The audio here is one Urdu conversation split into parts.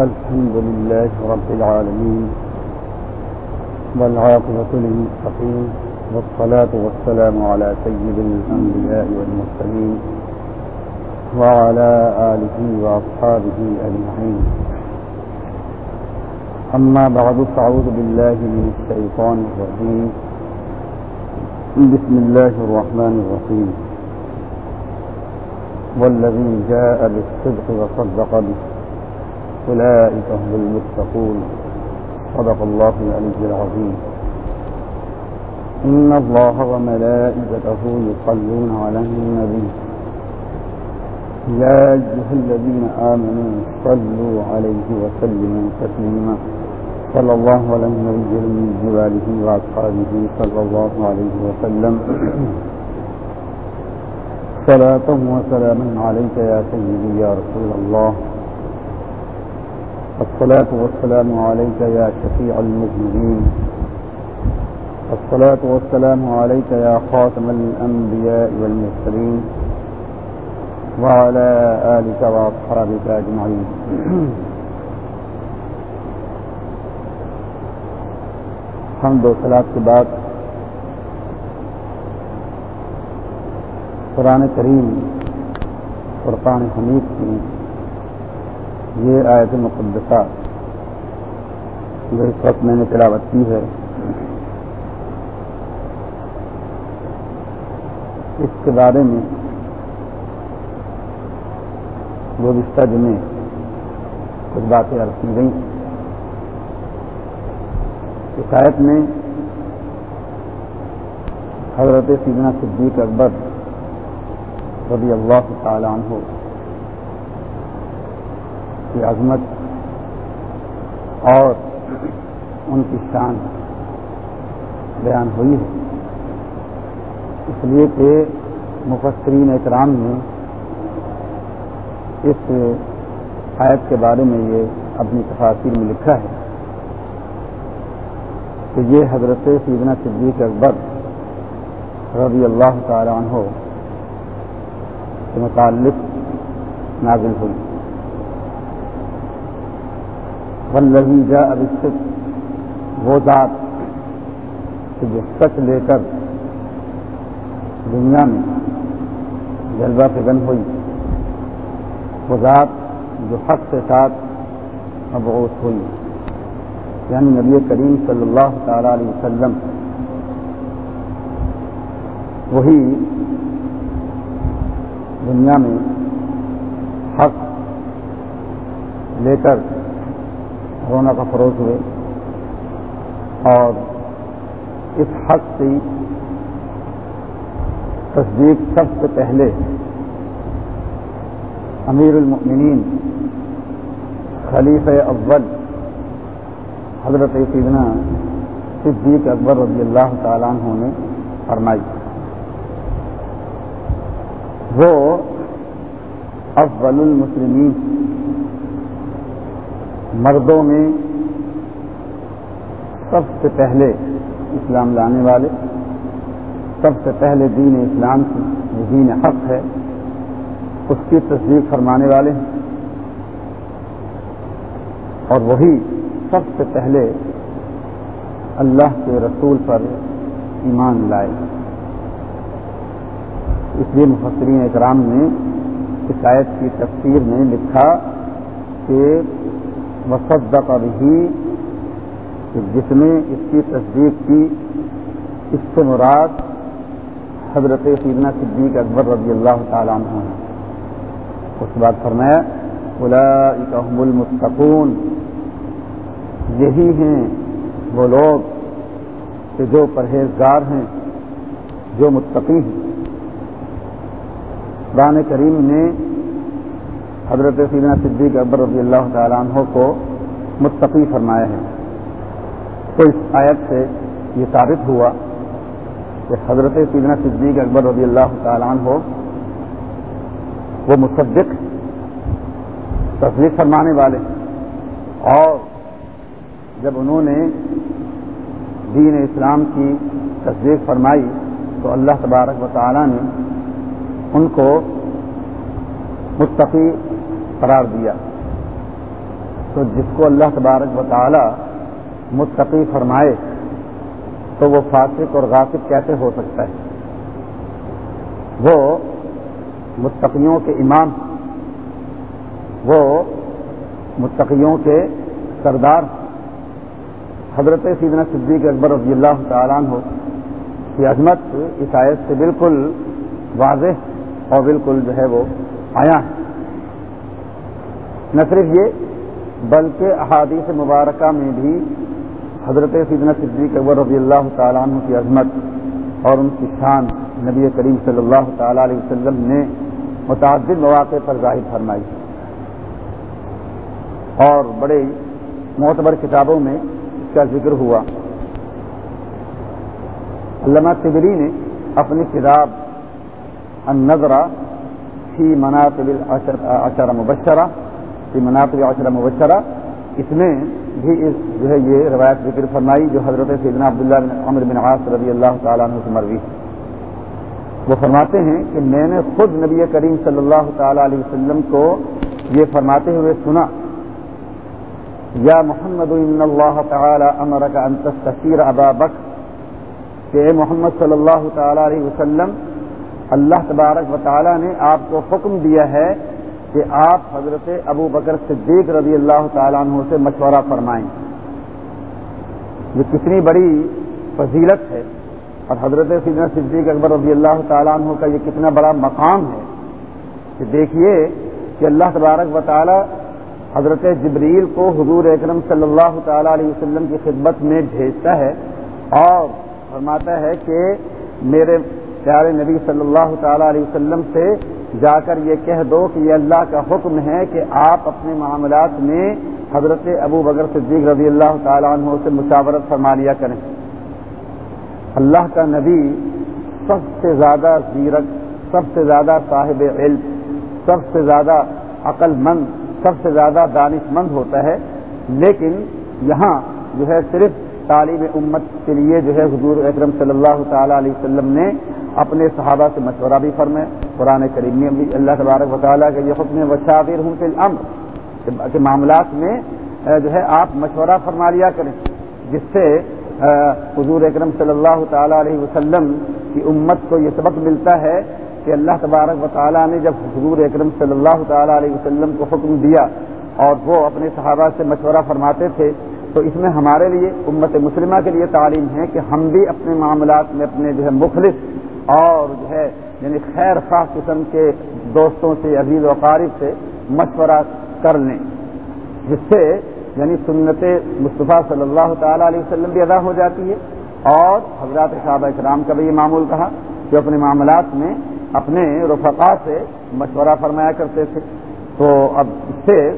الحمد لله رب العالمين والعاقبة للمتقين والصلاة والسلام على سيد الأنبياء والمرسلين وعلى آله وأصحابه أجمعين. أما بعد، فأعوذ بالله من الشيطان الرجيم. بسم الله الرحمن الرحيم. والذي جاء بالصدق وصدق به. أولئك هم المتقون. صدق الله العلي العظيم. إن الله وملائكته يصلون على النبي. يا أيها الذين آمنوا صلوا عليه وسلموا تسليما. صلى الله على النبي من جباله وأصحابه صلى الله عليه وسلم. صلاة وسلاما عليك يا سيدي يا رسول الله. الصلاة والسلام عليك يا شفيع المذنبين. الصلاة والسلام عليك يا خاتم الأنبياء والمرسلين. وعلى آلك وأصحابك أجمعين. ہم دو سلاد کے بعد قرآن کریم قرقان حمید کی یہ آیت مقدسہ جو اس وقت میں نے تلاوت کی ہے۔ اس کے بارے میں گزشتہ جمعے کچھ باتیں عرض کی گئی اس آیت میں حضرت سیدنا صدیق اکبر رضی اللہ تعالیٰ عنہ کی عظمت اور ان کی شان بیان ہوئی ہے۔ اس لیے کہ مفسرین اکرام نے اس آیت کے بارے میں یہ اپنی تفاصیر میں لکھا ہے کہ یہ حضرت سیدنا صدیق اکبر رضی اللہ تعالیٰ عنہ کے متعلق نازل ہوئی۔ ولوی جا اب وہ ذات کہ جو سچ لے کر دنیا میں جلوہ فگن ہوئی، وہ ذات جو حق کے ساتھ مبعوث ہوئی۔ یعنی نبی کریم صلی اللہ تعالی علیہ وسلم، وہی دنیا میں حق لے کر رونا کا فروغ ہوئے۔ اور اس حق کی تصدیق سب سے پہلے امیر المؤمنین خلیف اول حضرت سیدنا صدیق اکبر رضی اللہ تعالیٰ عنہ نے فرمائی۔ وہ افضل المسلمین۔ مردوں میں سب سے پہلے اسلام لانے والے، سب سے پہلے دین اسلام کی جو دین حق ہے، اس کی تصدیق فرمانے والے ہیں۔ اور وہی سب سے پہلے اللہ کے رسول پر ایمان لائے۔ اس لیے مفسرین اکرام نے شکایت کی تفسیر میں لکھا کہ وصدق ہی جس نے اس کی تصدیق کی، اس سے مراد حضرت سیدنا صدیق اکبر رضی اللہ تعالیٰ عنہ اس بات فرمایا الاحم المستقون یہی ہیں وہ لوگ کہ جو پرہیزگار ہیں، جو متقی ہیں۔ قرآن کریم نے حضرت سیدنا صدیق اکبر رضی اللہ تعالیٰ عنہ کو متقی فرمایا ہے۔ تو اس آیت سے یہ ثابت ہوا کہ حضرت سیدنا صدیق اکبر رضی اللہ تعالیٰ عنہ وہ مصدق، تصدیق فرمانے والے۔ اور جب انہوں نے دین اسلام کی تصدیق فرمائی تو اللہ تبارک و تعالیٰ نے ان کو متقی قرار دیا۔ تو جس کو اللہ تبارک و تعالی متقی فرمائے، تو وہ فاسق اور غاصب کیسے ہو سکتا ہے؟ وہ متقیوں کے امام، وہ متقیوں کے سردار، حضرت سیدنا صدیق اکبر رضی اللہ تعالیٰ عنہ کی عظمت اس آیت سے بالکل واضح اور بالکل جو ہے وہ آیا ہے۔ نہ صرف یہ، بلکہ احادیث مبارکہ میں بھی حضرت سیدنا صدیق اکبر رضی اللہ تعالیٰ عنہ کی عظمت اور ان کی شان نبی کریم صلی اللہ تعالی علیہ وسلم نے متعدد مواقع پر ظاہر فرمائی اور بڑے معتبر کتابوں میں اس کا ذکر ہوا۔ علامہ تبری نے اپنی کتاب النظرہ فی مناطب اشر مبشرہ فی مناطب اشر مبشرہ۔ اس میں بھی اس جو ہے یہ روایت ذکر فرمائی جو حضرت سیدنا عبداللہ بن عمر بن عاص رضی اللہ تعالیٰ عنہ سے مروی۔ وہ فرماتے ہیں کہ میں نے خود نبی کریم صلی اللہ تعالی علیہ وسلم کو یہ فرماتے ہوئے سنا، یا محمد اللہ تعالی امر کا انتصیر ابا بک کہ محمد صلی اللہ تعالی علیہ وسلم، اللہ تبارک و تعالی نے آپ کو حکم دیا ہے کہ آپ حضرت ابو بکر صدیق رضی اللہ تعالیٰ عنہ سے مشورہ فرمائیں۔ یہ کتنی بڑی فضیلت ہے۔ اور حضرت سیدنا صدیق اکبر رضی اللہ تعالیٰ عنہ کا یہ کتنا بڑا مقام ہے کہ دیکھیے کہ اللہ تبارک و تعالی حضرت جبریل کو حضور اکرم صلی اللہ تعالیٰ علیہ وسلم کی خدمت میں بھیجتا ہے اور فرماتا ہے کہ میرے پیارے نبی صلی اللہ تعالیٰ علیہ وسلم سے جا کر یہ کہہ دو کہ یہ اللہ کا حکم ہے کہ آپ اپنے معاملات میں حضرت ابو بکر صدیق رضی اللہ تعالیٰ عنہ سے مشاورت فرما لیا کریں۔ اللہ کا نبی سب سے زیادہ زیرک، سب سے زیادہ صاحب علم، سب سے زیادہ عقل مند سب سے زیادہ دانش مند ہوتا ہے۔ لیکن یہاں جو ہے صرف تعلیم امت کے لیے جو ہے حضور اکرم صلی اللہ تعالی علیہ وسلم نے اپنے صحابہ سے مشورہ بھی فرمائے، قرآن کریم میں بھی اللہ تبارک و تعالیٰ کا یہ حکم و ہوں فی الامر کے معاملات میں جو ہے آپ مشورہ فرما لیا کریں۔ جس سے حضور اکرم صلی اللہ تعالی علیہ وسلم کی امت کو یہ سبق ملتا ہے کہ اللہ تبارک و تعالیٰ نے جب حضور اکرم صلی اللہ تعالی علیہ وسلم کو حکم دیا اور وہ اپنے صحابہ سے مشورہ فرماتے تھے، تو اس میں ہمارے لیے، امت مسلمہ کے لیے تعلیم ہے کہ ہم بھی اپنے معاملات میں اپنے جو ہے مخلص اور جو ہے یعنی خیر خواہ قسم کے دوستوں سے، عزیز و قارب سے مشورہ کر لیں۔ جس سے یعنی سنت مصطفیٰ صلی اللہ تعالی علیہ وسلم بھی ادا ہو جاتی ہے۔ اور حضرات صحابہ اکرام کا بھی یہ معمول کہا جو اپنے معاملات میں اپنے رفقا سے مشورہ فرمایا کرتے تھے۔ تو اب اس سے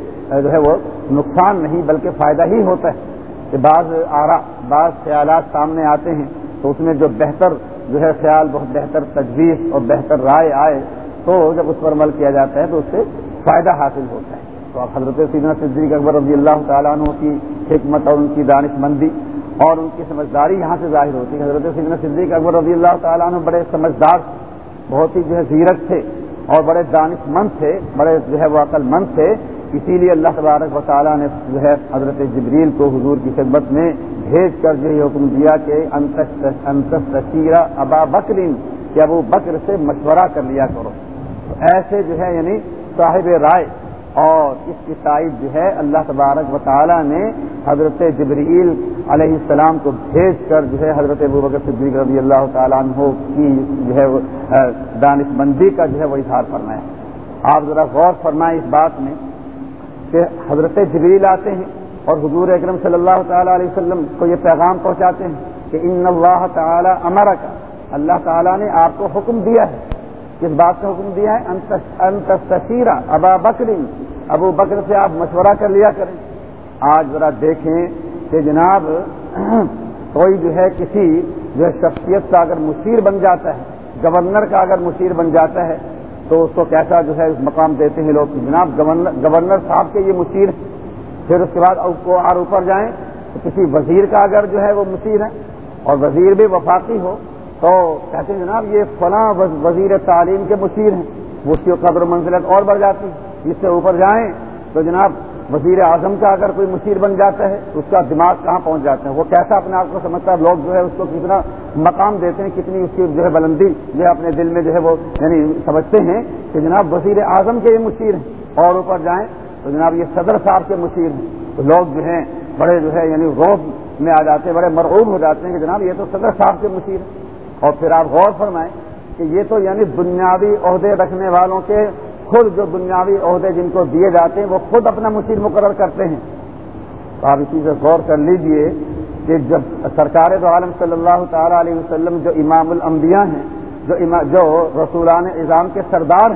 جو ہے، وہ نقصان نہیں، بلکہ فائدہ ہی ہوتا ہے۔ کہ بعض آرا، بعض خیالات سامنے آتے ہیں تو اس میں جو بہتر جو ہے خیال بہت بہتر تجویز اور بہتر رائے آئے تو جب اس پر عمل کیا جاتا ہے تو اس سے فائدہ حاصل ہوتا ہے۔ تو اب حضرت سیدنا صدیق اکبر رضی اللہ تعالیٰ عنہ کی حکمت اور ان کی دانش مندی اور ان کی سمجھداری یہاں سے ظاہر ہوتی ہے۔ حضرت سیدنا صدیق اکبر رضی اللہ تعالیٰ عنہ بڑے سمجھدار بہت ہی جو ہے زیرک تھے اور بڑے دانش مند تھے، بڑے جو ہے وہ عقل مند تھے۔ اسی لیے اللہ تبارک و تعالیٰ نے جو ہے حضرت جبریل کو حضور کی خدمت میں بھیج کر جو حکم دیا کہ انتشیرہ ابا بکرین کہ ابو بکر سے مشورہ کر لیا کرو۔ تو ایسے جو ہے یعنی صاحب رائے اور اس کی تائید جو ہے اللہ تبارک و تعالیٰ نے حضرت جبریل علیہ السلام کو بھیج کر جو ہے حضرت ابو بکر صدیق رضی اللہ تعالیٰ عنہ کی جو ہے دانش مندی کا جو ہے وہ اظہار فرمایا۔ آپ ذرا غور فرمائیں اس بات میں۔ کہ حضرت جبریل آتے ہیں اور حضور اکرم صلی اللہ تعالی علیہ وسلم کو یہ پیغام پہنچاتے ہیں کہ ان اللہ تعالی امر کا اللہ تعالیٰ نے آپ کو حکم دیا ہے۔ کس بات کا حکم دیا ہے؟ انتصیرہ ابا بکری ابو بکر سے آپ مشورہ کر لیا کریں۔ آج ذرا دیکھیں کہ جناب کوئی جو ہے کسی جو ہے شخصیت کا اگر مشیر بن جاتا ہے، گورنر کا اگر مشیر بن جاتا ہے تو اس کو کیسا جو ہے مقام دیتے ہیں لوگ جناب گورنر صاحب کے یہ مشیر پھر اس کے بعد اس کو اور اوپر جائیں تو کسی وزیر کا اگر جو ہے وہ مشیر ہے اور وزیر بھی وفاقی ہو تو کہتے ہیں جناب یہ فلاں وزیر تعلیم کے مشیر ہیں۔ وہ اس کی قدر منزلت اور بڑھ جاتی ہے۔ جس سے اوپر جائیں تو جناب وزیر اعظم کا اگر کوئی مشیر بن جاتا ہے اس کا دماغ کہاں پہنچ جاتا ہے؟ وہ کیسا اپنے آپ کو سمجھتا ہے؟ لوگ جو ہے اس کو کتنا مقام دیتے ہیں، کتنی اس کی جو ہے بلندی جو ہے اپنے دل میں جو ہے وہ یعنی سمجھتے ہیں کہ جناب وزیر اعظم کے یہ مشیر ہیں۔ اور اوپر جائیں تو جناب یہ صدر صاحب کے مشیر ہیں۔ تو لوگ جو ہیں بڑے جو ہے یعنی روب میں آ جاتے ہیں، بڑے مرعوب ہو جاتے ہیں کہ جناب یہ تو صدر صاحب کے مشیر ہیں۔ اور پھر آپ غور فرمائیں کہ یہ تو یعنی بنیادی عہدے رکھنے والوں کے خود جو دنیاوی عہدے جن کو دیے جاتے ہیں، وہ خود اپنا مشیر مقرر کرتے ہیں۔ تو آپ اسی سے غور کر لیجیے کہ جب سرکار دو عالم صلی اللہ تعالی علیہ وسلم جو امام الانبیاء ہیں، جو جو رسولان اظام کے سردار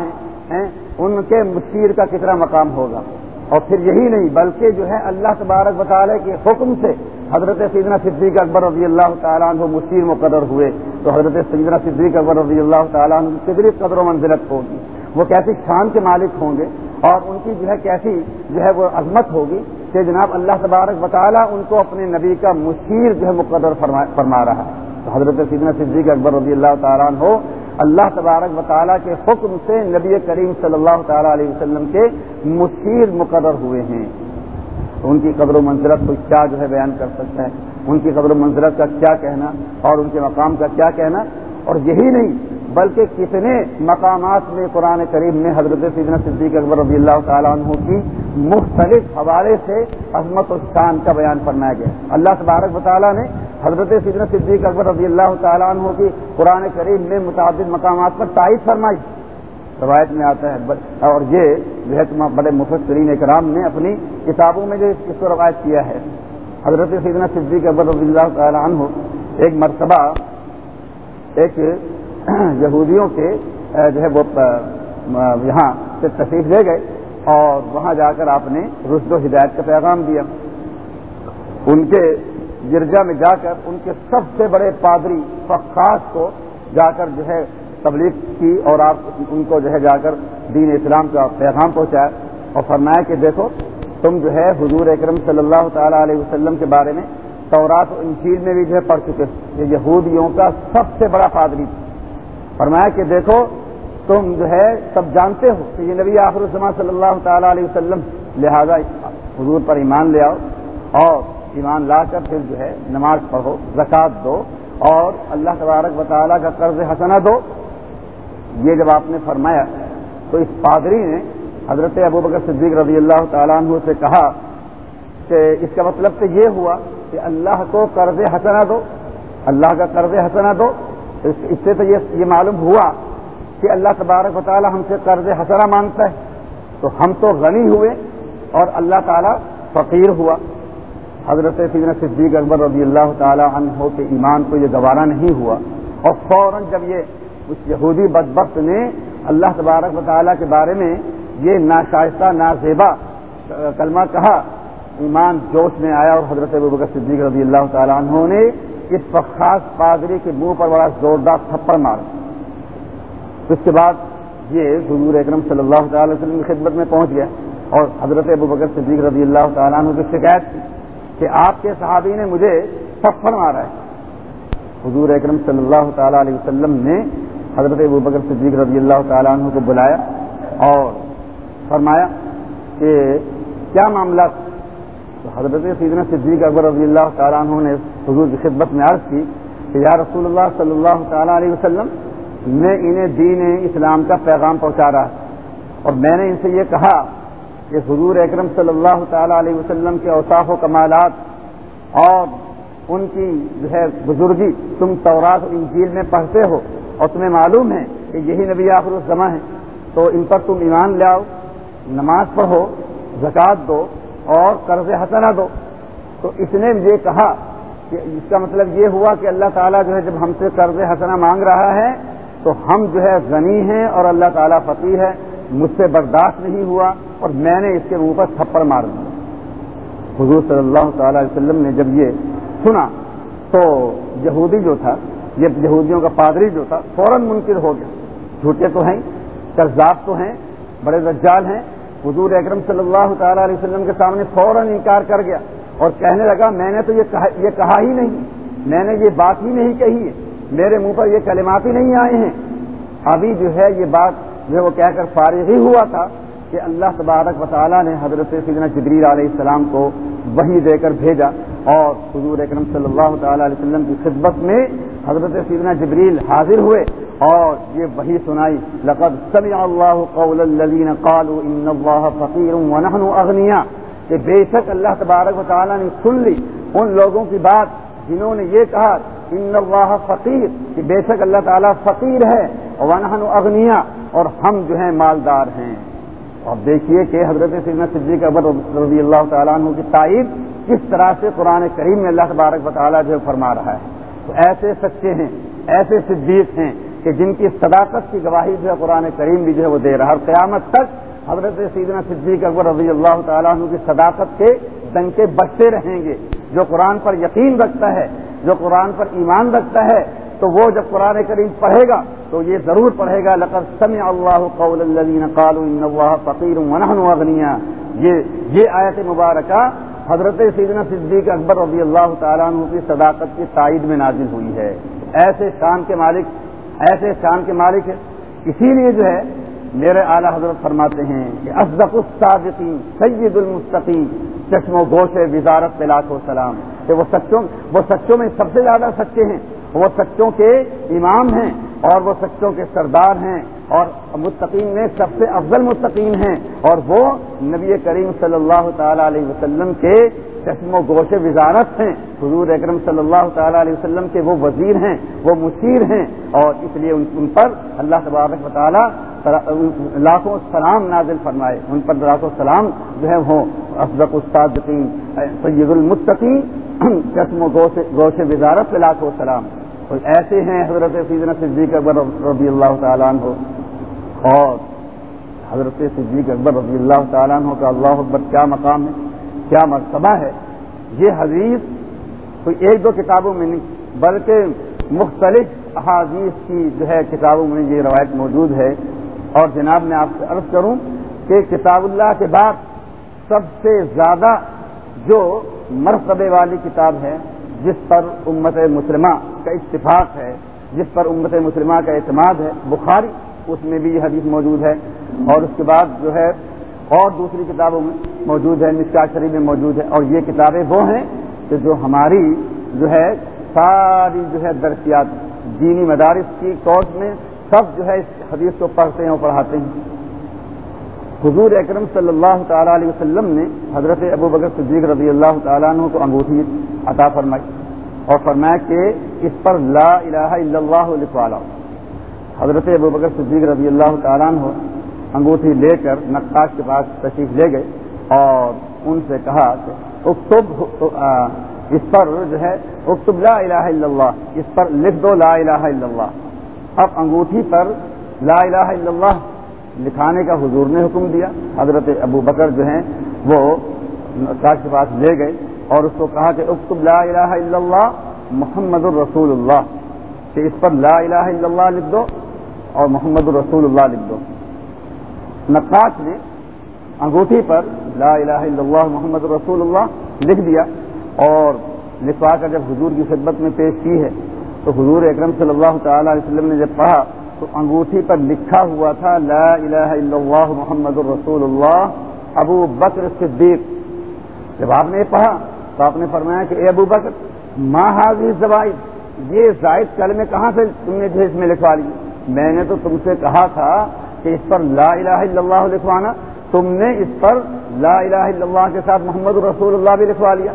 ہیں ان کے مشیر کا کتنا مقام ہوگا؟ اور پھر یہی نہیں، بلکہ جو ہے اللہ تبارک بطالے کے حکم سے حضرت سیدنا صدیق اکبر رضی اللہ تعالیٰ عنہ مشیر مقرر ہوئے، تو حضرت سیدنا صدیق اکبر رضی اللہ تعالیٰ عنہ کتنی قدر و منزلت ہوگی۔ وہ کیسی شان کے مالک ہوں گے اور ان کی جو ہے کیسی جو ہے وہ عظمت ہوگی کہ جناب اللہ تبارک بطالہ ان کو اپنے نبی کا مشیر جو ہے مقدر فرما رہا ہے۔ تو حضرت سیدنا صدیق اکبر رضی اللہ تعالیٰ ہو اللہ تبارک وطالعہ کے حکم سے نبی کریم صلی اللہ تعالیٰ علیہ وسلم کے مشیر مقرر ہوئے ہیں۔ تو ان کی قدر و منظرت کو کیا جو ہے بیان کر سکتا ہے ان کی قدر و منظرت کا کیا کہنا اور ان کے مقام کا کیا کہنا؟ اور یہی نہیں بلکہ کتنے مقامات میں قرآن کریم میں حضرت سیدنا صدیق اکبر رضی اللہ تعالیٰ عنہ کی مختلف حوالے سے عظمت و شان کا بیان فرمایا گیا۔ اللہ تبارک تعالیٰ نے حضرت سیدنا صدیق اکبر رضی اللہ تعالیٰ عنہ کی قرآن کریم میں متعدد مقامات پر تائید فرمائی۔ روایت میں آتا ہے اور یہ جو ہے بڑے مفسرین اکرام نے اپنی کتابوں میں جو اس کو روایت کیا ہے۔ حضرت سیدنا صدیق اکبر رضی اللہ تعالیٰ عنہ ایک مرتبہ ایک یہودیوں کے جو ہے وہ یہاں سے تشریف لے گئے اور وہاں جا کر آپ نے رشد و ہدایت کا پیغام دیا۔ ان کے گرجا میں جا کر ان کے سب سے بڑے پادری فخاص کو جا کر جو ہے تبلیغ کی اور آپ ان کو جو ہے جا کر دین اسلام کا پیغام پہنچایا اور فرمایا کہ دیکھو، تم جو ہے حضور اکرم صلی اللہ تعالی علیہ وسلم کے بارے میں تورات و انجیل میں بھی جو ہے پڑھ چکے یہ یہودیوں کا سب سے بڑا پادری۔ تھا فرمایا کہ دیکھو، تم جو ہے سب جانتے ہو کہ یہ نبی آخر السلام صلی اللہ تعالی علیہ وسلم لہذا حضور پر ایمان لے آؤ اور ایمان لا کر پھر جو ہے نماز پڑھو، زکوٰۃ دو اور اللہ تبارک و تعالیٰ کا قرض حسنہ دو۔ یہ جب آپ نے فرمایا، تو اس پادری نے حضرت ابو بکر صدیق رضی اللہ تعالیٰ عنہ سے کہا کہ اس کا مطلب تو یہ ہوا کہ اللہ کو قرض حسنہ دو، اللہ کا قرض حسنہ دو اس سے تو یہ معلوم ہوا کہ اللہ تبارک و تعالیٰ ہم سے قرض حسرہ مانگتا ہے۔ تو ہم تو غنی ہوئے اور اللہ تعالیٰ فقیر ہوا۔ حضرت سیدنا صدیق اکبر رضی اللہ تعالیٰ عنہ کے ایمان کو یہ گوارا نہیں ہوا۔ اور فوراً جب یہ اس یہودی بدبخت نے اللہ تبارک و تعالیٰ کے بارے میں یہ ناشائستہ نازیبا کلمہ کہا۔ ایمان جوش میں آیا اور حضرت بکر صدیق رضی اللہ تعالیٰ عنہ نے اس فخاص پادری کے منہ پر بڑا زوردار تھپڑ مار۔ اس کے بعد یہ حضور اکرم صلی اللہ تعالی وسلم کی خدمت میں پہنچ گیا اور حضرت ابو بکر صدیق رضی اللہ تعالیٰ عنہ کی شکایت کی کہ آپ کے صحابی نے مجھے تھپڑ مارا ہے۔ حضور اکرم صلی اللہ تعالی علیہ وسلم نے حضرت ابو بکر صدیق رضی اللہ تعالیٰ عنہ کو بلایا اور فرمایا کہ کیا معاملہ حضرت سیدنا صدیق اکبر رضی اللہ تعالیٰ عنہ نے حضور کی خدمت میں عرض کی کہ یا رسول اللہ صلی اللہ تعالیٰ علیہ وسلم، میں انہیں دین اسلام کا پیغام پہنچا رہا اور میں نے ان سے یہ کہا کہ حضور اکرم صلی اللہ تعالیٰ علیہ وسلم کے اوصاف و کمالات اور ان کی جو ہے بزرگی، تم تورات و انجیل میں پڑھتے ہو اور تمہیں معلوم ہے کہ یہی نبی آخر الزما ہے۔ تو ان پر تم ایمان لاؤ، نماز پڑھو، زکوٰۃ دو اور قرض حسنہ دو۔ تو اس نے یہ کہا کہ اس کا مطلب یہ ہوا کہ اللہ تعالیٰ جو ہے جب ہم سے قرض حسنہ مانگ رہا ہے تو ہم جو ہے غنی ہیں اور اللہ تعالیٰ فقیر ہے۔ مجھ سے برداشت نہیں ہوا اور میں نے اس کے منہ پر تھپڑ مار دیا حضور صلی اللہ تعالی علیہ وسلم نے جب یہ سنا تو یہودی جو تھا، یہ یہودیوں کا پادری جو تھا، فوراً منکر ہو گیا۔ جھوٹے تو ہیں قرضاب تو ہیں، بڑے رجال ہیں حضور اکرم صلی اللہ تعالی علیہ وسلم کے سامنے فوراً انکار کر گیا اور کہنے لگا، میں نے تو یہ کہا یہ کہا ہی نہیں۔ میں نے یہ بات ہی نہیں کہی ہے۔ میرے منہ پر یہ کلمات ہی نہیں آئے ہیں۔ ابھی جو ہے یہ بات جو وہ کہہ کر فارغ ہی ہوا تھا کہ اللہ تبارک و تعالیٰ نے حضرت سیدنا جبریل علیہ السلام کو وہی دے کر بھیجا اور حضور اکرم صلی اللہ تعالی علیہ وسلم کی خدمت میں حضرت سیدنا جبریل حاضر ہوئے۔ اور یہ وہی سنائی، لقد سمع اللہ قول الذین قالوا ان اللہ فقیر ونحن اغنیاء۔ کہ بے شک اللہ تبارک و تعالیٰ نے سن لی ان لوگوں کی بات جنہوں نے یہ کہا، ان اللہ فقیر، کہ بے شک اللہ تعالیٰ فقیر ہے ونحن اغنیا اور ہم جو ہیں مالدار ہیں۔ اور دیکھیے کہ حضرت سیدنا صدیق اکبر رضی اللہ تعالیٰ عنہ کی تعریف کس طرح سے قرآن کریم میں اللہ تبارک و تعالیٰ جو فرما رہا ہے۔ تو ایسے سچے ہیں، ایسے صدیق ہیں کہ جن کی صداقت کی گواہی جو ہے قرآن کریم بھی جو ہے وہ دے رہا ہے۔ اور قیامت تک حضرت سیدنا صدیق اکبر رضی اللہ تعالیٰ عنہ کی صداقت کے ڈنکے بچتے رہیں گے۔ جو قرآن پر یقین رکھتا ہے، جو قرآن پر ایمان رکھتا ہے، تو وہ جب قرآن کریم پڑھے گا، تو یہ ضرور پڑھے گا، لقد سمع اللہ قول الذین قالوا ان اللہ فقیر ونحن اغنیا یہ یہ آیت مبارکہ حضرت سیدنا صدیق اکبر رضی اللہ تعالیٰ عنہ کی صداقت کی تائید میں نازل ہوئی ہے۔ ایسے شان کے مالک ایسے شان کے مالک ہے اسی لیے جو ہے، میرے اعلیٰ حضرت فرماتے ہیں کہ افزق الصادقین، سید المستقیم چشم و گوش وزارت لاکھ و سلام۔ کہ وہ سچوں وہ سچوں میں سب سے زیادہ سچے ہیں۔ وہ سچوں کے امام ہیں اور وہ سچوں کے سردار ہیں۔ اور مستقیم میں سب سے افضل مستقیم ہیں۔ اور وہ نبی کریم صلی اللہ تعالی علیہ وسلم کے چشم و گوش وزارت ہیں۔ حضور اکرم صلی اللہ تعالی علیہ وسلم کے وہ وزیر ہیں، وہ مشیر ہیں۔ اور اس لیے ان پر اللہ تبارک و تعالیٰ لاکھوں سلام نازل فرمائے۔ ان پر لاکھوں سلام جو ہے وہ افزق استاد سید المستقیم چشم و گوش وزارت لاکھوں سلام۔ ایسے ہیں حضرت سیدنا صدیق اکبر رضی اللہ تعالیٰ عنہ۔ اور حضرت صدیق اکبر رضی اللہ تعالیٰ عنہ کا اللہ اکبر کیا مقام ہے؟ کیا مرتبہ ہے۔ یہ حدیث کوئی ایک دو کتابوں میں نہیں، بلکہ مختلف احادیث کی جو ہے کتابوں میں یہ روایت موجود ہے۔ اور جناب میں آپ سے عرض کروں کہ کتاب اللہ کے بعد سب سے زیادہ جو مرتبے والی کتاب ہے، جس پر امت مسلمہ کا اتفاق ہے، جس پر امت مسلمہ کا اعتماد ہے، بخاری اس میں بھی یہ حدیث موجود ہے۔ اور اس کے بعد جو ہے اور دوسری کتابوں میں موجود ہے نشا شریف میں موجود ہے اور یہ کتابیں وہ ہیں کہ جو ہماری جو ہے ساری جو ہے درسیات، دینی مدارس کی کورس میں سب جو ہے اس حدیث کو پڑھتے ہیں اور پڑھاتے ہیں۔ حضور اکرم صلی اللہ تعالیٰ علیہ وسلم نے حضرت ابو بکر صدیق رضی اللہ تعالیٰ عنہ کو انگوٹھی عطا فرمائی اور فرمایا کہ اس پر لا الہ الا اللہ لکھوالا حضرت ابو بکر صدیق رضی اللہ تعالیٰ عنہ انگوٹھی لے کر نقاش کے پاس تشریف لے گئے اور ان سے کہا کہ اکتب اس پر جو ہے، اکتب لا الہ الا اللہ، اس پر لکھ دو لا الہ الا اللہ۔ اب انگوٹھی پر لا الہ الا اللہ لکھانے کا حضور نے حکم دیا۔ حضرت ابو بکر جو ہیں، وہ نقاش کے پاس لے گئے اور اس کو کہا کہ اکتب لا الہ الا اللہ محمد الرسول اللہ، کہ اس پر لا الہ الا اللہ لکھ دو اور محمد الرسول اللہ لکھ دو۔ نقاش نے انگوٹھی پر لا الہ الا اللہ محمد رسول اللہ لکھ دیا اور لکھوا کر جب حضور کی خدمت میں پیش کی ہے تو حضور اکرم صلی اللہ تعالی علیہ وسلم نے جب پڑھا تو انگوٹھی پر لکھا ہوا تھا لا الہ الا اللہ محمد الرسول اللہ ابو بکر صدیق۔ جب آپ نے یہ پڑھا تو آپ نے فرمایا کہ اے ابو بکر ماں حاضی زبائی یہ زائد کل میں کہاں سے تم نے جو اس میں لکھوا لی میں نے تو تم سے کہا تھا کہ اس پر لا الہ الا اللہ لکھوانا، تم نے اس پر لا الہ الا اللہ کے ساتھ محمد رسول اللہ بھی لکھوا لیا۔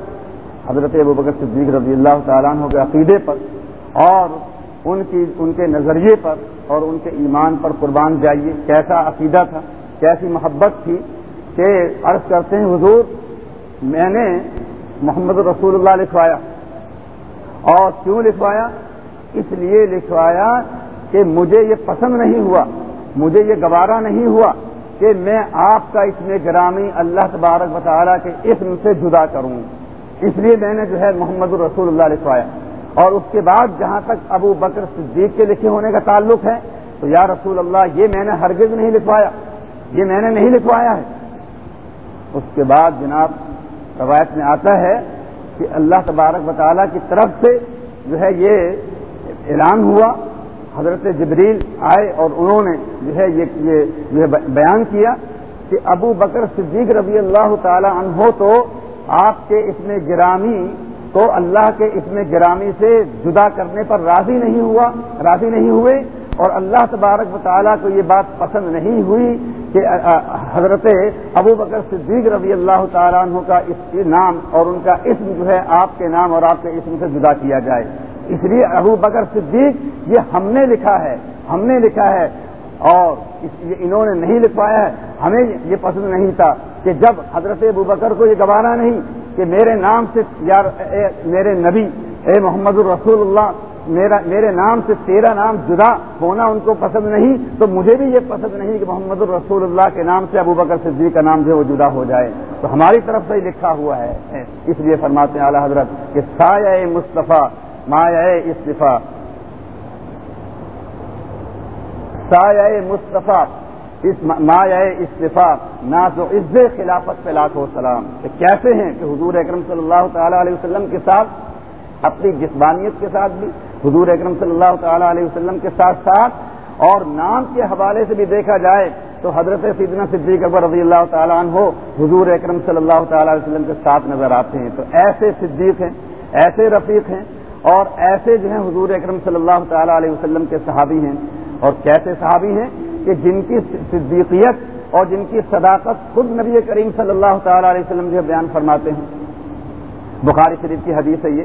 حضرت ابو بکر صدیق رضی اللہ تعالیٰ عنہ کے عقیدے پر اور ان کی، ان کے نظریے پر اور ان کے ایمان پر قربان جائیے۔ کیسا عقیدہ تھا، کیسی محبت تھی کہ عرض کرتے ہیں، حضور، میں نے محمد رسول اللہ لکھوایا۔ اور کیوں لکھوایا؟ اس لیے لکھوایا کہ مجھے یہ پسند نہیں ہوا۔ مجھے یہ گوارا نہیں ہوا کہ میں آپ کا اس میں گرامی اللہ تبارک مطالعہ کے اسم سے جدا کروں۔ اس لیے میں نے جو ہے محمد الرسول اللہ لکھوایا اور اس کے بعد جہاں تک ابو بکر صدیق کے لکھے ہونے کا تعلق ہے، تو یا رسول اللہ، یہ میں نے ہرگز نہیں لکھوایا۔ یہ میں نے نہیں لکھوایا ہے۔ اس کے بعد جناب روایت میں آتا ہے کہ اللہ تبارک مطالعہ کی طرف سے جو ہے یہ اعلان ہوا حضرت جبریل آئے اور انہوں نے جو ہے یہ جو ہے بیان کیا کہ ابو بکر صدیق رضی اللہ تعالی عنہ تو آپ کے اس میں گرامی کو اللہ کے اس میں گرامی سے جدا کرنے پر راضی نہیں ہوا، راضی نہیں ہوئے اور اللہ تبارک و تعالیٰ کو یہ بات پسند نہیں ہوئی کہ حضرت ابو بکر صدیق رضی اللہ تعالیٰ عنہ کا اس نام اور ان کا اسم جو ہے آپ کے نام اور آپ کے اسم سے جدا کیا جائے۔ اس لیے ابو بکر صدیق یہ ہم نے لکھا ہے، ہم نے لکھا ہے۔ اور یہ انہوں نے نہیں لکھوایا ہے۔ ہمیں یہ پسند نہیں تھا کہ جب حضرت ابو بکر کو یہ گوارا نہیں کہ میرے نام سے یار اے میرے نبی، اے محمد الرسول اللہ میرا، میرے نام سے تیرا نام جدا ہونا ان کو پسند نہیں، تو مجھے بھی یہ پسند نہیں کہ محمد الرسول اللہ کے نام سے ابو بکر صدیق کا نام جو ہے وہ جدا ہو جائے۔ تو ہماری طرف سے ہی لکھا ہوا ہے۔ اس لیے فرماتے ہیں اعلیٰ حضرت کہ سایہ مصطفیٰ مایا استفا سایہ مصطفیٰ۔ اس مایا استفا ناز و عز خلافت پہ لاکھ و سلام۔ کیسے ہیں کہ حضور اکرم صلی اللہ تعالی علیہ وسلم کے ساتھ، اپنی جسمانیت کے ساتھ بھی، حضور اکرم صلی اللہ تعالی علیہ وسلم کے ساتھ ساتھ، اور نام کے حوالے سے بھی دیکھا جائے تو حضرت سیدنا صدیق اکبر رضی اللہ تعالیٰ عنہ ہو حضور اکرم صلی اللہ تعالی علیہ وسلم کے ساتھ نظر آتے ہیں۔ تو ایسے صدیق ہیں، ایسے رفیق ہیں اور ایسے جو ہیں حضور اکرم صلی اللہ تعالی علیہ وسلم کے صحابی ہیں اور کیسے صحابی ہیں کہ جن کی صدیقیت اور جن کی صداقت خود نبی کریم صلی اللہ تعالی علیہ وسلم جو بیان فرماتے ہیں۔ بخاری شریف کی حدیث ہے یہ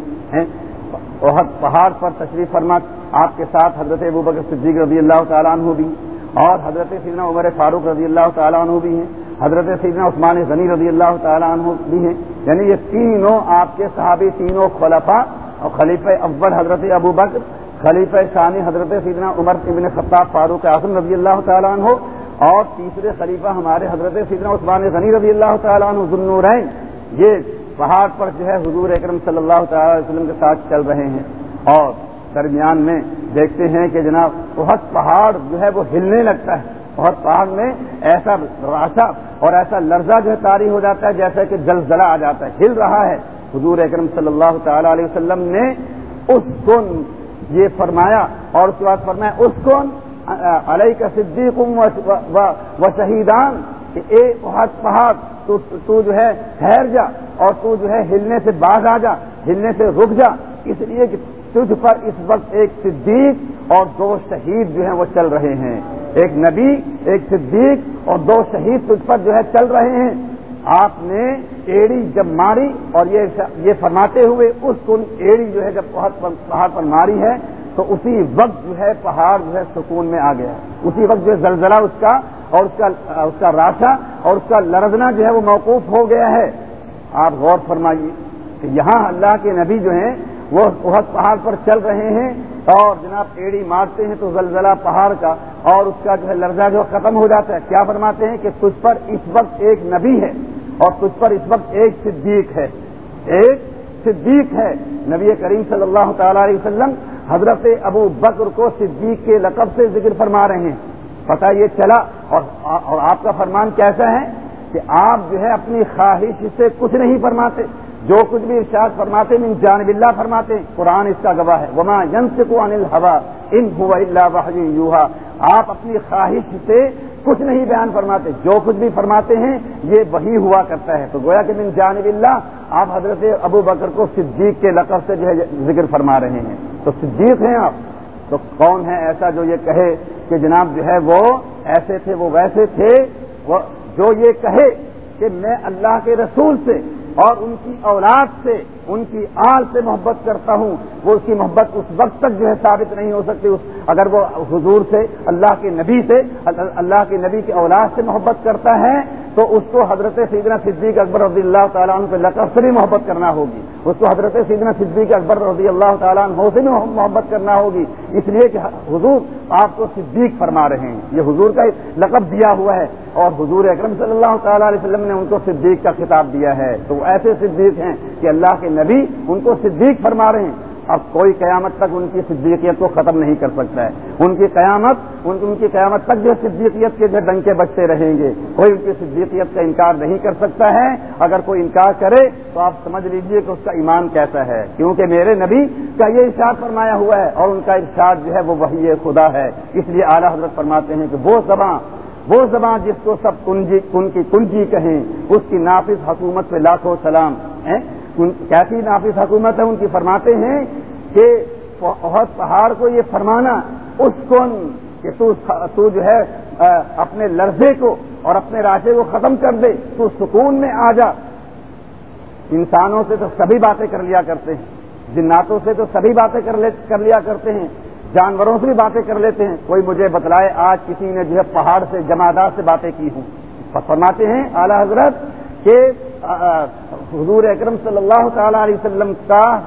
بہت پہاڑ پر تشریف فرما، آپ کے ساتھ حضرت ابو بکر صدیق رضی اللہ تعالیٰ عنہ بھی اور حضرت سیدنا عمر فاروق رضی اللہ تعالیٰ عنہ بھی ہیں۔ حضرت سیدنا عثمان غنی رضی اللہ تعالیٰ عنہ بھی ہیں۔ یعنی یہ تینوں آپ کے صحابی، تینوں خلفاء اور خلیف اول حضرت ابو بکر خلیف ثانی حضرت سیدنا عمر ابن خطاب فاروق اعظم رضی اللہ تعالیٰ عنہ، اور تیسرے خلیفہ ہمارے حضرت سیدنا عثمان غنی رضی اللہ تعالیٰ عنہ ذنورین یہ پہاڑ پر جو ہے حضور اکرم صلی اللہ تعالی علیہ وسلم کے ساتھ چل رہے ہیں۔ اور درمیان میں دیکھتے ہیں کہ جناب بہت پہاڑ جو ہے وہ ہلنے لگتا ہے۔ بہت پہاڑ میں ایسا راشا اور ایسا لرزہ جو ہے تاری ہو جاتا ہے جیسا کہ جلزلہ آ جاتا ہے۔ ہل رہا ہے۔ حضور اکرم صلی اللہ تعالی علیہ وسلم نے اس کن یہ فرمایا اور اس کے بعد فرمایا، اس کن علیہ کا صدیق و شہیدان، کہ اے بہت پہاڑ تو جو ہے ٹھہر جا اور تو جو ہے ہلنے سے باز آ جا، ہلنے سے رک جا۔ اس لیے کہ تجھ پر اس وقت ایک صدیق اور دو شہید جو ہیں وہ چل رہے ہیں۔ ایک نبی، ایک صدیق اور دو شہید تجھ پر جو ہے چل رہے ہیں۔ آپ نے ایڑی جب ماری اور یہ فرماتے ہوئے اس کن ایڑی جو ہے جب پہاڑ پر ماری ہے، تو اسی وقت جو ہے پہاڑ جو ہے سکون میں آ گیا۔ اسی وقت جو ہے زلزلہ اس کا اور اس کا اس کا راشا اور اس کا لرزنا جو ہے وہ موقوف ہو گیا ہے۔ آپ غور فرمائیے کہ یہاں اللہ کے نبی جو ہیں، وہ بہت پہاڑ پر چل رہے ہیں اور جناب ایڑی مارتے ہیں تو زلزلہ پہاڑ کا اور اس کا جو ہے لرزہ جو ختم ہو جاتا ہے۔ کیا فرماتے ہیں کہ تجھ پر اس وقت ایک نبی ہے۔ اور تجھ پر اس وقت ایک صدیق ہے۔ ایک صدیق ہے۔ نبی کریم صلی اللہ تعالی علیہ وسلم حضرت ابو بکر کو صدیق کے لقب سے ذکر فرما رہے ہیں۔ پتہ یہ چلا اور اور آپ کا فرمان کیسا ہے کہ آپ جو ہے اپنی خواہش سے کچھ نہیں فرماتے، جو کچھ بھی ارشاد فرماتے من جانب اللہ فرماتے قرآن اس کا گواہ ہے۔ وما ینس کو انل ہوا ان اللہ یوہا آپ اپنی خواہش سے کچھ نہیں بیان فرماتے، جو کچھ بھی فرماتے ہیں، یہ وہی ہوا کرتا ہے۔ تو گویا کہ من جانب اللہ، آپ حضرت ابو بکر کو صدیق کے لقب سے جو ہے ذکر فرما رہے ہیں۔ تو صدیق ہیں آپ؟ تو کون ہے ایسا جو یہ کہے کہ جناب جو ہے وہ ایسے تھے، وہ ویسے تھے۔ وہ جو یہ کہے کہ میں اللہ کے رسول سے اور ان کی اولاد سے ان کی آل سے محبت کرتا ہوں، وہ اس کی محبت اس وقت تک جو ہے ثابت نہیں ہو سکتی اگر وہ حضور سے، اللہ کے نبی سے، اللہ کے نبی کی اولاد سے محبت کرتا ہے، تو اس کو حضرت سیدنا صدیق اکبر رضی اللہ تعالیٰ عنہ کے لقب سے بھی محبت کرنا ہوگی۔ اس کو حضرت سیدنا صدیق اکبر رضی اللہ تعالیٰ عنہ سے بھی محبت کرنا ہوگی۔ اس لیے کہ حضور آپ کو صدیق فرما رہے ہیں۔ یہ حضور کا لقب دیا ہوا ہے اور حضور اکرم صلی اللہ تعالیٰ علیہ وسلم نے ان کو صدیق کا خطاب دیا ہے۔ تو وہ ایسے صدیق ہیں کہ اللہ کے نبی ان کو صدیق فرما رہے ہیں۔ اب کوئی قیامت تک ان کی صدیقیت کو ختم نہیں کر سکتا ہے۔ ان کی قیامت، ان کی قیامت تک جو صدیقیت کے جو ڈنکے بچتے رہیں گے، کوئی ان کی صدیقیت کا انکار نہیں کر سکتا ہے۔ اگر کوئی انکار کرے تو آپ سمجھ لیجیے کہ اس کا ایمان کیسا ہے۔ کیونکہ میرے نبی کا یہ ارشاد فرمایا ہوا ہے اور ان کا ارشاد جو ہے وہ وہی خدا ہے۔ اس لیے اعلیٰ حضرت فرماتے ہیں کہ وہ زباں، وہ زبان جس کو سب کنجی، کن کی کنجی کہیں، اس کی نافذ حکومت پہ لاکھوں سلام کیسی نافذ حکومت ہے، ان کی فرماتے ہیں کہ بہت پہاڑ کو یہ فرمانا، اس کن کہ تو تو جو ہے اپنے لرزے کو اور اپنے راشے کو ختم کر دے، تو سکون میں آ جا۔ انسانوں سے تو سبھی باتیں کر لیا کرتے ہیں، جناتوں سے تو سبھی باتیں کر لیا کرتے ہیں، جانوروں سے بھی باتیں کر لیتے ہیں۔ کوئی مجھے بتلائے، آج کسی نے جو ہے پہاڑ سے، جمادات سے باتیں کی ہوں۔ فرماتے ہیں، اعلی حضرت کہ حضور اکرم صلی اللہ تعالی علیہ وسلم کا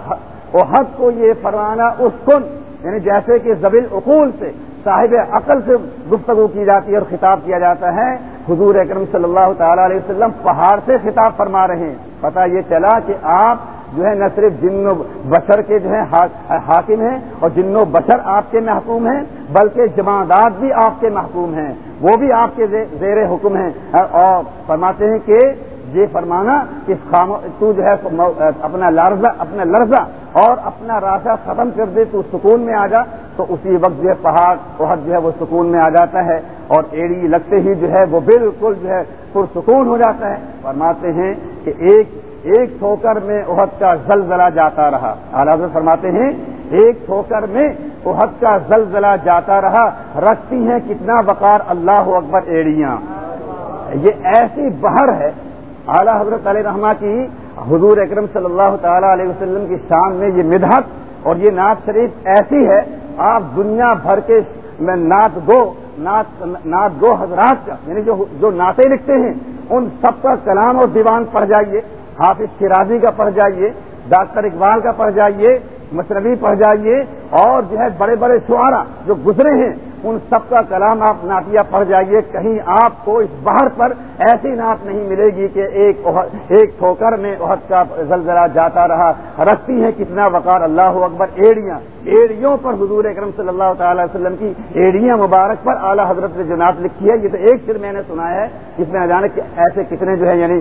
حق کو یہ فرمانا اس کن یعنی جیسے کہ زبیل اقول سے صاحب عقل سے گفتگو کی جاتی ہے اور خطاب کیا جاتا ہے، حضور اکرم صلی اللہ تعالی علیہ وسلم پہاڑ سے خطاب فرما رہے ہیں۔ پتا یہ چلا کہ آپ جو ہے نہ صرف جن و بشر کے جو ہے حاکم ہیں اور جن و بشر آپ کے محکوم ہیں، بلکہ جماعت بھی آپ کے محکوم ہیں۔ وہ بھی آپ کے زیر حکم ہیں۔ اور فرماتے ہیں کہ یہ فرمانا کہ تو جو ہے اپنا لرزہ اپنا لرزہ اور اپنا راستہ ختم کر دے تو سکون میں آ جا، تو اسی وقت جو ہے پہاڑ بہت جو ہے وہ سکون میں آ جاتا ہے اور ایڑی لگتے ہی جو ہے وہ بالکل جو ہے پرسکون ہو جاتا ہے۔ فرماتے ہیں کہ ایک ایک ٹھوکر میں عہد کا زلزلہ جاتا رہا۔ حضرت فرماتے ہیں، ایک ٹھوکر میں عہد کا زلزلہ جاتا رہا۔ رکھتی ہیں کتنا وقار اللہ اکبر ایڑیاں۔ یہ ایسی بہر ہے اعلیٰ حضرت علیہ رحمٰ کی حضور اکرم صلی اللہ تعالی علیہ وسلم کی شان میں یہ مدحت اور یہ نعت شریف ایسی ہے، آپ دنیا بھر کے میں نعت گو نعت گو حضرات کا یعنی جو جو نعتیں لکھتے ہیں، ان سب کا کلام اور دیوان پڑھ جائیے، حافظ شرازی کا پڑھ جائیے، ڈاکٹر اقبال کا پڑھ جائیے مشربی پڑھ جائیے، اور جو ہے بڑے بڑے شعرا جو گزرے ہیں ان سب کا کلام آپ نعتیہ پڑھ جائیے، کہیں آپ کو اس باہر پر ایسی نعت نہیں ملے گی کہ ایک ایک ٹھوکر میں عہد کا زلزلہ جاتا رہا رکھتی ہیں کتنا وقار، اللہ اکبر، ایڑیاں، ایڑیوں پر حضور اکرم صلی اللہ تعالی وسلم کی ایڑیاں مبارک پر اعلیٰ حضرت نے جو نعت لکھی ہے۔ یہ تو ایک شر میں نے سنا ہے جس میں جانے ایسے کتنے جو ہے یعنی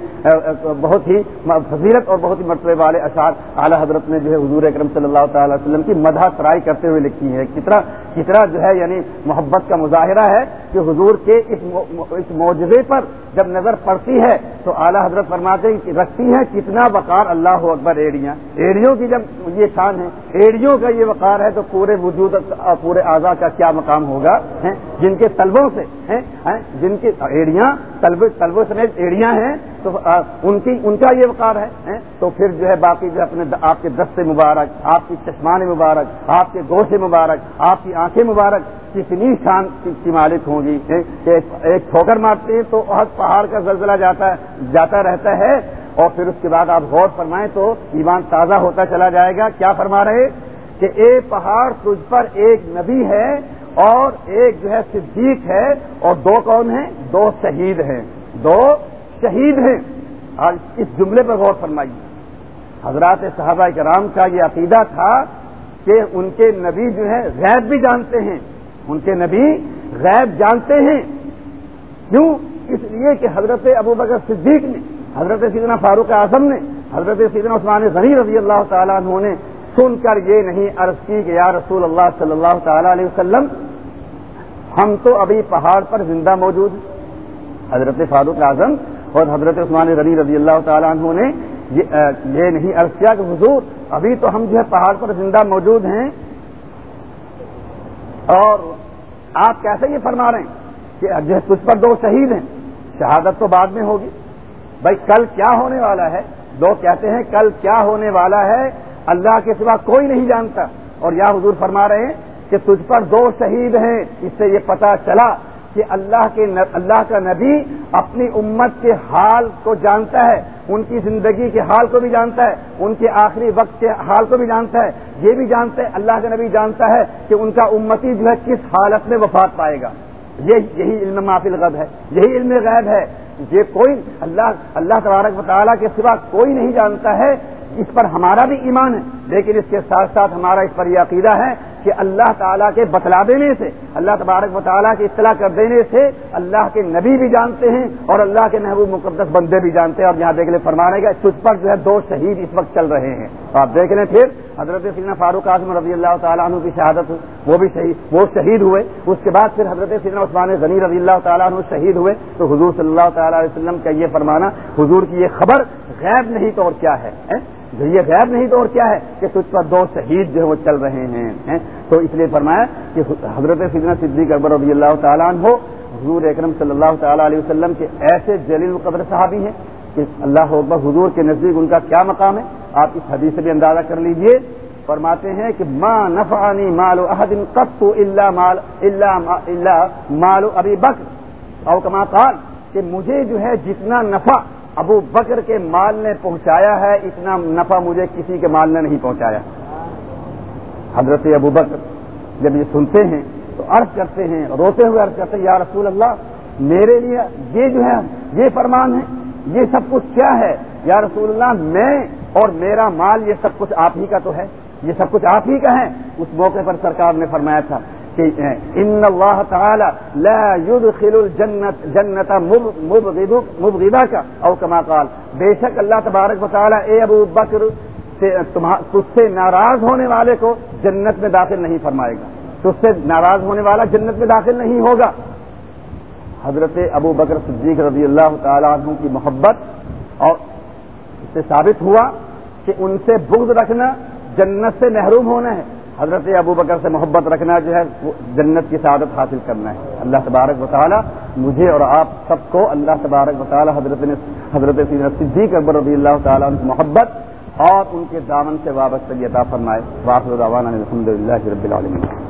بہت ہی فضیلت اور بہت ہی مرتبے والے اشعار اعلیٰ حضرت نے جو ہے حضور اکرم صلی اللہ تعالی وسلم کی مدح ترائی کرتے ہوئے لکھی ہے کتنا کتنا جو ہے یعنی محبت کا مظاہرہ ہے کہ حضور کے اس معجزے پر جب نظر پڑتی ہے تو اعلیٰ حضرت فرماتے ہیں رکھتی ہیں کتنا وقار اللہ اکبر ایڑیاں۔ ایڑیوں کی جب یہ شان ہے، ایڑیوں کا یہ وقار ہے تو پورے وجود پورے اعضا کا کیا مقام ہوگا؟ جن کے طلبوں سے جن کی ایڑیاں طلبوں سمیت ایڑیاں ہیں، تو ان کی، ان کا یہ وقار ہے تو پھر جو ہے باقی جو اپنے آپ کے دستے مبارک، آپ کی چشمان مبارک، آپ کے گوشے مبارک، آپ کی آنکھیں مبارک کتنی شان کی مالک ہوں گی ایک ٹھوکر مارتے ہیں تو بہت پہاڑ کا زلزلہ جاتا جاتا رہتا ہے اور پھر اس کے بعد آپ غور فرمائیں تو ایمان تازہ ہوتا چلا جائے گا۔ کیا فرما رہے کہ ایک پہاڑ تجھ پر ایک نبی ہے اور ایک جو ہے صدیق ہے اور دو کون ہیں، دو شہید ہیں، دو شہید ہیں۔ اور اس جملے پر غور فرمائیے۔ حضرات صحابہ کرام کا یہ عقیدہ تھا کہ ان کے نبی جو ہے غیب بھی جانتے ہیں۔ ان کے نبی غیب جانتے ہیں۔ کیوں؟ اس لیے کہ حضرت ابو بکر صدیق نے، حضرت سیدنا فاروق اعظم نے، حضرت سیدنا عثمان غنی رضی اللہ تعالیٰ عنہ نے سن کر یہ نہیں عرض کی کہ یا رسول اللہ صلی اللہ تعالی علیہ وسلم، ہم تو ابھی پہاڑ پر زندہ موجود ہیں۔ حضرت فاروق اعظم اور حضرت عثمان غنی رضی اللہ تعالیٰ عنہ نے یہ نہیں عرض کیا کہ حضور، ابھی تو ہم جو ہے پہاڑ پر زندہ موجود ہیں۔ اور آپ کیسے یہ فرما رہے ہیں کہ جو ہے کچھ پر دو شہید ہیں؟ شہادت تو بعد میں ہوگی۔ بھائی، کل کیا ہونے والا ہے؟ لوگ کہتے ہیں کل کیا ہونے والا ہے؟ اللہ کے سوا کوئی نہیں جانتا۔ اور یا حضور فرما رہے ہیں کہ تجھ پر دو شہید ہیں، اس سے یہ پتا چلا کہ اللہ کے اللہ کا نبی اپنی امت کے حال کو جانتا ہے، ان کی زندگی کے حال کو بھی جانتا ہے، ان کے آخری وقت کے حال کو بھی جانتا ہے۔ یہ بھی جانتا ہے، اللہ کا نبی جانتا ہے کہ ان کا امتی جو ہے کس حالت میں وفات پائے گا۔ یہ یہی علم معافی غب ہے، یہی علم غیب ہے۔ یہ کوئی اللہ اللہ تبارک و تعالیٰ کے سوا کوئی نہیں جانتا ہے اس پر ہمارا بھی ایمان ہے، لیکن اس کے ساتھ ساتھ ہمارا اس پر یہ عقیدہ ہے کہ اللہ تعالیٰ کے بتلا دینے سے، اللہ تبارک و تعالیٰ کی اطلاع کر دینے سے اللہ کے نبی بھی جانتے ہیں اور اللہ کے محبوب مقدس بندے بھی جانتے ہیں۔ اور یہاں دیکھ لیں فرمانے کا، تجھ پر جو ہے دو شہید اس وقت چل رہے ہیں۔ تو آپ دیکھ لیں پھر، حضرت سیدنا فاروق اعظم رضی اللہ تعالیٰ عنہ کی شہادت، وہ بھی شہید، وہ شہید ہوئے۔ اس کے بعد پھر حضرت سیدنا عثمان غنی رضی اللہ تعالیٰ عنہ شہید ہوئے۔ تو حضور صلی اللہ تعالیٰ علیہ وسلم کا یہ فرمانا، حضور کی یہ خبر غیب نہیں تو اور کیا ہے جو یہ غیر نہیں تو اور کیا ہے کہ تجھ پر دو شہید جو ہے وہ چل رہے ہیں تو اس لیے فرمایا کہ حضرت سیدنا صدیق اکبر رضی اللہ تعالیٰ عنہ، حضور اکرم صلی اللہ تعالیٰ علیہ وسلم کے ایسے جلیل قدر صحابی ہیں کہ اللہ اکبر حضور کے نزدیک ان کا کیا مقام ہے؟ آپ اس حدیث سے بھی اندازہ کر لیجیے۔ فرماتے ہیں کہ ما نفعنی مال احد قط الا مال الا مال ابی بکر۔ او کما قال کہ مجھے جو ہے جتنا نفع ابو بکر کے مال نے پہنچایا ہے، اتنا نفع مجھے کسی کے مال نے نہیں پہنچایا۔ حضرت ابو بکر جب یہ سنتے ہیں تو عرض کرتے ہیں، روتے ہوئے عرض کرتے ہیں، یا رسول اللہ، میرے لیے یہ جو ہے، یہ فرمان ہے، یہ سب کچھ کیا ہے؟ یا رسول اللہ، میں اور میرا مال، یہ سب کچھ آپ ہی کا تو ہے، یہ سب کچھ آپ ہی کا ہے۔ اس موقع پر سرکار نے فرمایا تھا کہ ان اللہ تعالی لا يدخل الجنت جنت مبغضہ کا او کما قال، بے شک اللہ تبارک و تعالی اے ابو بکر تجھ سے ناراض ہونے والے کو جنت میں داخل نہیں فرمائے گا۔ تجھ سے ناراض ہونے والا جنت میں داخل نہیں ہوگا۔ حضرت ابو بکر صدیق رضی اللہ تعالیٰ عنہ کی محبت اور اس سے ثابت ہوا کہ ان سے بغض رکھنا جنت سے محروم ہونا ہے۔ حضرت ابو بکر سے محبت رکھنا جو ہے وہ جنت کی سعادت حاصل کرنا ہے۔ اللہ تبارک و تعالیٰ مجھے اور آپ سب کو اللہ تبارک و حضرت نے حضرت صدیق اکبر رضی اللہ تعالیٰ کی محبت اور ان کے دامن سے وابستگی عطا فرمائے۔ واقع الحمد للہ رب العالمین۔